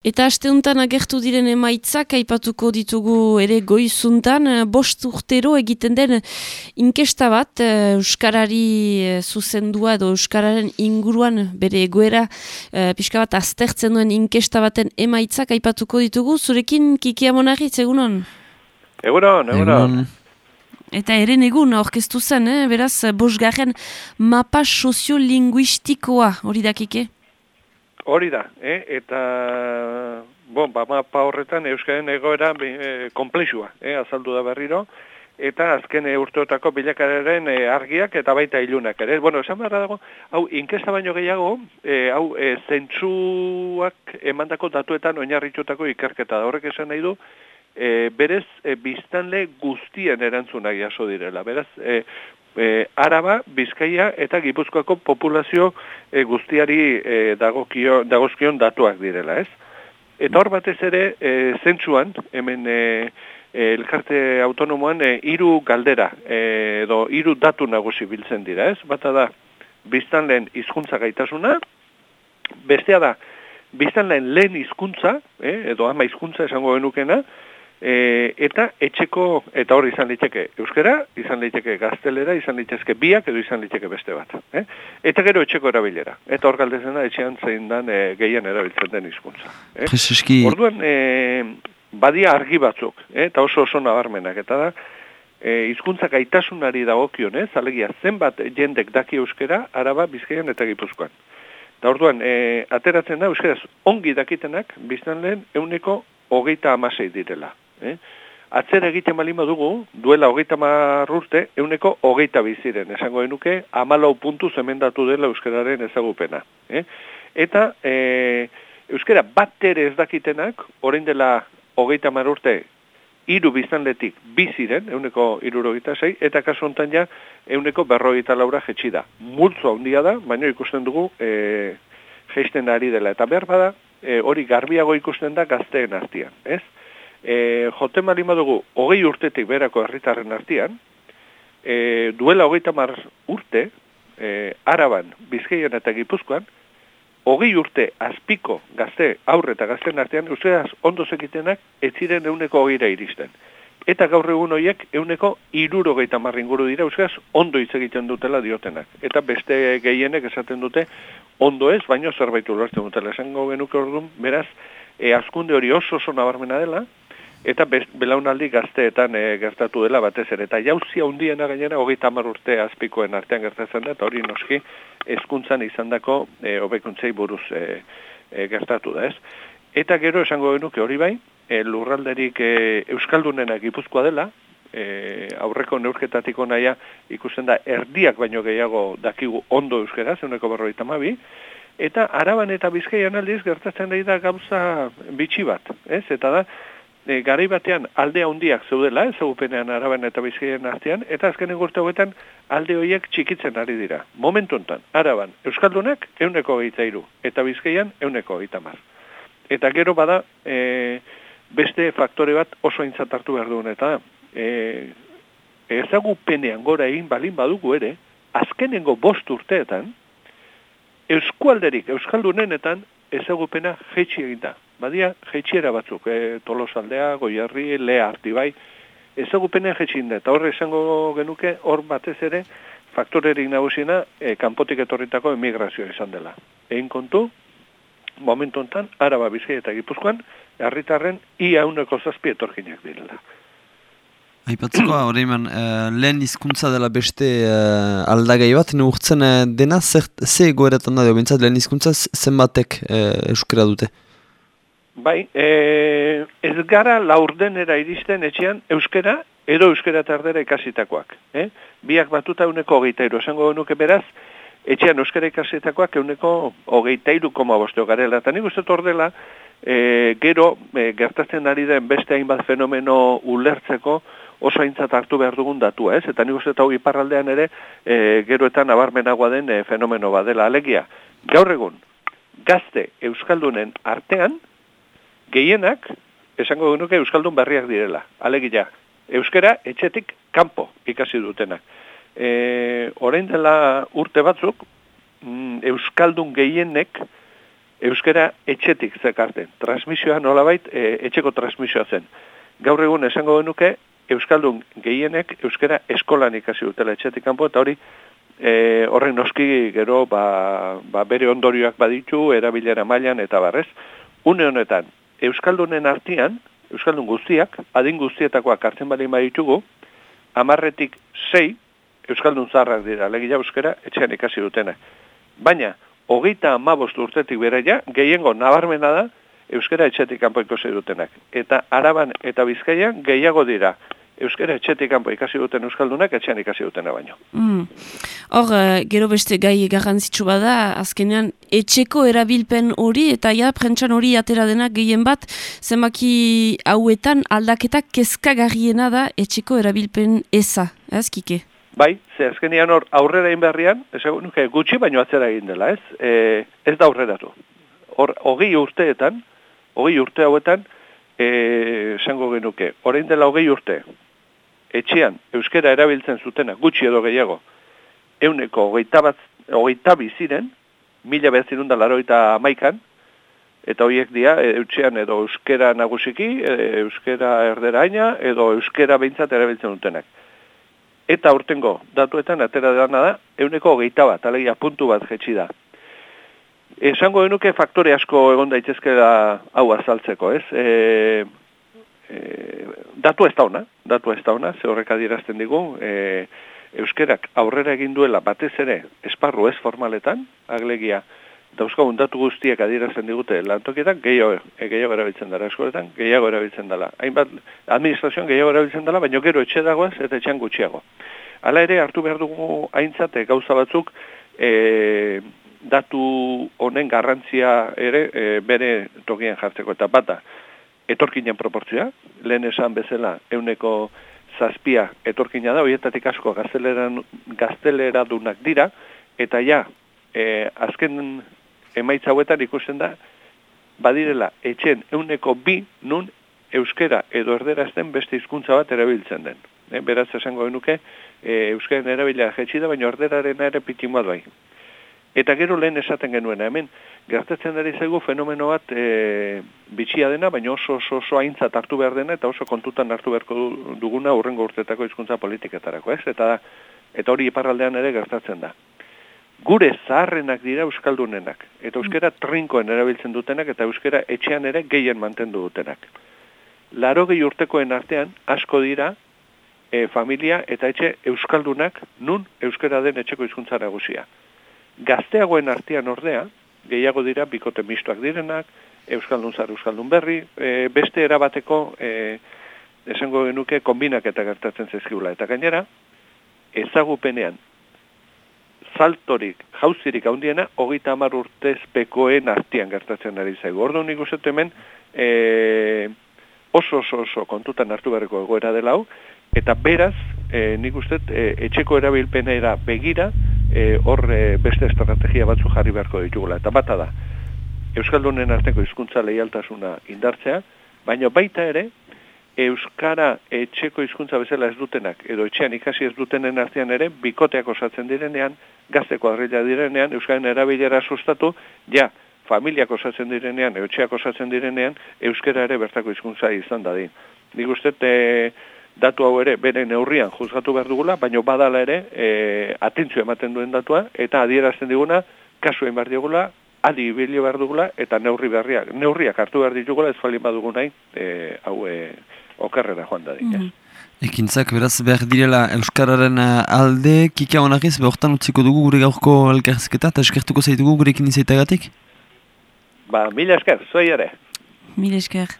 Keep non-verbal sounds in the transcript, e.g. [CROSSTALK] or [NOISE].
Eta asteuntan agertu diren emaitzak aipatuko ditugu ere goizuntan, eh, bost urtero egiten den inkesta bat, eh, Euskarari eh, zuzendua edo Euskararen inguruan bere egoera pixka bat aztertzen duen inkesta baten emaitzak aipatuko ditugu, zurekin kikia monarri, egunon? Egunon, egunon. Eta eren egun aurkeztu zen, eh? beraz, bosgarren mapa soziolinguistikoa hori dakike? Hori da, eh? eta bon, ba, mapa horretan Euskaren egoera e, komplexua, eh? azaldu da berriro, eta azken e, urteotako bilakararen e, argiak eta baita ilunak ere. Bueno, esan behar dago, hau, inkesta baino gehiago, e, hau, e, zentsuak emandako datuetan oinarritutako ikerketa horrek esan nahi du, e, berez e, biztanle guztien erantzunak jaso direla. Beraz, e, e, Araba, Bizkaia eta Gipuzkoako populazio e, guztiari e, dagokio, dagozkion datuak direla, ez? Eta hor batez ere, e, zentsuan, hemen e, e, elkarte autonomoan, e, iru galdera, e, edo iru datu nagusi biltzen dira, ez? Bata da, biztan lehen izkuntza gaitasuna, bestea da, biztan lehen lehen izkuntza, eh, edo ama izkuntza esango genukena, E, eta etxeko, eta hor izan liteke euskera, izan liteke gaztelera, izan litezke biak edo izan liteke beste bat. Eh? Eta gero etxeko erabilera. Eta hor galdezena etxean zein dan e, gehien erabiltzen den hizkuntza. Eh? Prezeski... Orduan, e, badia argi batzuk, eh? eta oso oso nabarmenak. Eta da, e, izkuntza gaitasunari dagokionez, alegia zenbat jendek daki euskera, araba, bizkaian eta gipuzkoan. Eta orduan, e, ateratzen da, euskeraz ongi dakitenak, biztan lehen, euneko hogeita amasei direla. Eh? Atzer egiten bali dugu, duela hogeita marrurte, euneko hogeita biziren. Esango genuke, amalau puntu zemendatu dela euskararen ezagupena. Eh? Eta e, euskara bat ere ez dakitenak, orain dela hogeita marrurte, iru biztanletik biziren, euneko irurogeita zei, eta kasu honetan ja, euneko berrogeita laura jetxi da. Multzo handia da, baina ikusten dugu e, geisten ari dela. Eta behar bada, e, hori garbiago ikusten da gazteen artian, ez? E, joten bali dugu, hogei urtetik berako herritarren artian, e, duela hogeita mar urte, e, araban, bizkeian eta gipuzkoan, hogei urte azpiko gazte, aurre eta gazten artean, euskaraz ondo zekitenak, ez ziren euneko hogeira iristen. Eta gaur egun horiek euneko iruro geita marringuru dira, euskaraz ondo hitz egiten dutela diotenak. Eta beste gehienek esaten dute, ondo ez, baino zerbait ulertzen dutela. Esango genuke orduan, beraz, e, askunde hori oso oso nabarmena dela, eta belaunaldi gazteetan e, gertatu dela batez ere. Eta jauzia hundiena gainera, hogeita hamar urte azpikoen artean gertatzen da, eta hori noski eskuntzan izan dako e, obekuntzei buruz e, gertatu da ez. Eta gero esango genuke hori bai, e, lurralderik e, Euskaldunena gipuzkoa dela, e, aurreko neurketatiko naia ikusten da erdiak baino gehiago dakigu ondo euskera, zeuneko berroita mabi, eta araban eta bizkaian aldiz gertatzen da gauza bitxi bat, ez? Eta da, e, garai batean alde handiak zeudela, ezagupenean araban eta bizkaien artean, eta azkenen gurte hauetan alde horiek txikitzen ari dira. Momentu enten, araban, Euskaldunak euneko gaita iru, eta bizkaian euneko gaita mar. Eta gero bada, e, beste faktore bat oso aintzat hartu behar duen, eta e, ezagupenean gora egin balin badugu ere, azkenengo bost urteetan, Euskualderik, Euskaldunenetan, ezagupena jetxi eginda. Badia, jetxiera batzuk, e, tolosaldea, goiarri, lea arti bai, ezagupena jetxi eginda. Eta horre esango genuke, hor batez ere, faktorerik nagusina, e, kanpotik etorritako emigrazioa izan dela. Egin kontu, momentu enten, araba bizkai eta gipuzkoan, herritarren ia uneko zazpi etorkinak direla. Aipatzeko, [CLEARS THROAT] hori uh, lehen hizkuntza dela beste uh, aldagai bat, neurtzen uh, dena, zer, ze goeretan da, bintzat lehen hizkuntza zenbatek uh, euskera dute? Bai, e, ez gara laurdenera iristen etxean euskera, edo euskera tardera ikasitakoak. Eh? Biak batuta euneko hogeita iru, esango nuke beraz, etxean euskera ikasitakoak euneko hogeita iru koma bosteo garela. Eta nik uste tordela, e, gero, e, gertatzen ari den beste hainbat fenomeno ulertzeko, oso aintzat hartu behar dugun datua, ez? Eta nik uste eta iparraldean ere e, geroetan nabarmenagoa den e, fenomeno badela. Alegia, gaur egun, gazte Euskaldunen artean, gehienak, esango genuke Euskaldun berriak direla. Alegia, Euskara etxetik kanpo ikasi dutenak. E, orain dela urte batzuk, mm, Euskaldun gehienek euskera etxetik zekarten. Transmisioa nolabait e, etxeko transmisioa zen. Gaur egun esango genuke euskaldun gehienek euskera eskolan ikasi dutela etxetik kanpo eta hori e, horren noski gero ba, ba bere ondorioak baditu erabilera mailan eta barrez. Une honetan euskaldunen artean euskaldun guztiak adin guztietakoak hartzen bali baditugu amarretik sei euskaldun zarrak dira legia euskera etxean ikasi dutena. Baina hogeita amabost urtetik beraia, gehiengo nabarmena da, euskara etxetik kanpo ikasi dutenak. Eta araban eta bizkaian gehiago dira, euskara etxetik kanpo ikasi duten euskaldunak etxean ikasi dutena baino. Mm. Hor, uh, gero beste gai garrantzitsu bada, azkenean etxeko erabilpen hori, eta ja, prentsan hori atera denak gehien bat, zenbaki hauetan aldaketak kezkagarriena da etxeko erabilpen eza, ez, kike? Bai, ze azkenian hor aurrera egin beharrian, nuke gutxi baino atzera egin dela, ez? E, ez da aurreratu. Hor, hogei urteetan, hogei urte hauetan, e, esango genuke, orain dela hogei urte, etxean, euskera erabiltzen zutena, gutxi edo gehiago, euneko hogeita, bat, hogeita biziren, mila behatzen laro eta amaikan, eta horiek dia, e, eutxean edo euskera nagusiki, e, euskera erderaina, edo euskera behintzat erabiltzen dutenak eta urtengo datuetan atera dena da, euneko hogeita bat, alegia puntu bat jetxi da. Esango genuke faktore asko egon daitezkela hau azaltzeko, ez? E, e, datu ez dauna, datu ez dauna, ze horrek adierazten digu, e, euskerak aurrera egin duela batez ere esparru ez formaletan, aglegia, dauzkagun datu guztiak adierazten digute lantokietan, gehiago, e, gehiago erabiltzen dara eskoletan, gehiago erabiltzen dela. Hainbat, administrazioan gehiago erabiltzen dela, baina gero etxe dagoaz eta etxean gutxiago. Hala ere, hartu behar dugu haintzate gauza batzuk, e, datu honen garrantzia ere e, bere tokian jartzeko eta bata etorkinen proportzioa, lehen esan bezala euneko zazpia etorkina da, horietatik asko gaztelera dunak dira, eta ja, e, azken emaitza hauetan ikusten da, badirela etxen euneko bi nun euskera edo erderazten beste hizkuntza bat erabiltzen den. E, beraz esango genuke, e, euskaren erabila jetxi da, baina erderaren ere pitin bai. Eta gero lehen esaten genuena, hemen, gertatzen ari zaigu fenomeno bat e, bitxia dena, baina oso oso, oso aintzat hartu behar dena, eta oso kontutan hartu beharko duguna urrengo urtetako hizkuntza politiketarako, ez? Eta, eta hori iparraldean ere gertatzen da gure zaharrenak dira euskaldunenak eta mm. euskera trinkoen erabiltzen dutenak eta euskera etxean ere gehien mantendu dutenak. Laro gehi urtekoen artean asko dira e, familia eta etxe euskaldunak nun euskera den etxeko hizkuntza nagusia. Gazteagoen artean ordea gehiago dira bikote mistoak direnak, euskaldun zar euskaldun berri, e, beste erabateko e, esango genuke kombinak eta gertatzen zezkiula. Eta gainera, ezagupenean saltorik, jauzirik handiena, hogeita hamar urtezpekoen artian gertatzen ari zaigu. Ordu nik hemen e, oso oso oso kontutan hartu beharreko egoera dela hau, eta beraz, e, nik uste e, etxeko erabilpenera begira, e, hor e, beste estrategia batzu jarri beharko ditugula. Eta bata da, Euskaldunen arteko hizkuntza leialtasuna indartzea, baina baita ere, euskara etxeko hizkuntza bezala ez dutenak edo etxean ikasi ez dutenen artean ere bikoteak osatzen direnean, gazteko arrela direnean, euskaren erabilera sustatu, ja, familiak osatzen direnean, etxeak osatzen direnean, euskara ere bertako hizkuntza izan da din. Nik uste e, datu hau ere bere neurrian juzgatu behar dugula, baina badala ere e, atentzio ematen duen datua, eta adierazten diguna, kasuen behar digula, adi bilio behar dugula, eta neurri berriak, neurriak hartu behar ditugula, ez falin badugu nahi, e, hau e, okerrera joan da dik, mm Ekintzak, beraz, behar direla Euskararen eh, alde, kika honakiz, behortan utziko dugu gure gaurko elkarrizketa, eta eskertuko zaitugu gurekin izaitagatik? Ba, mila esker, zuei ere. Mila esker.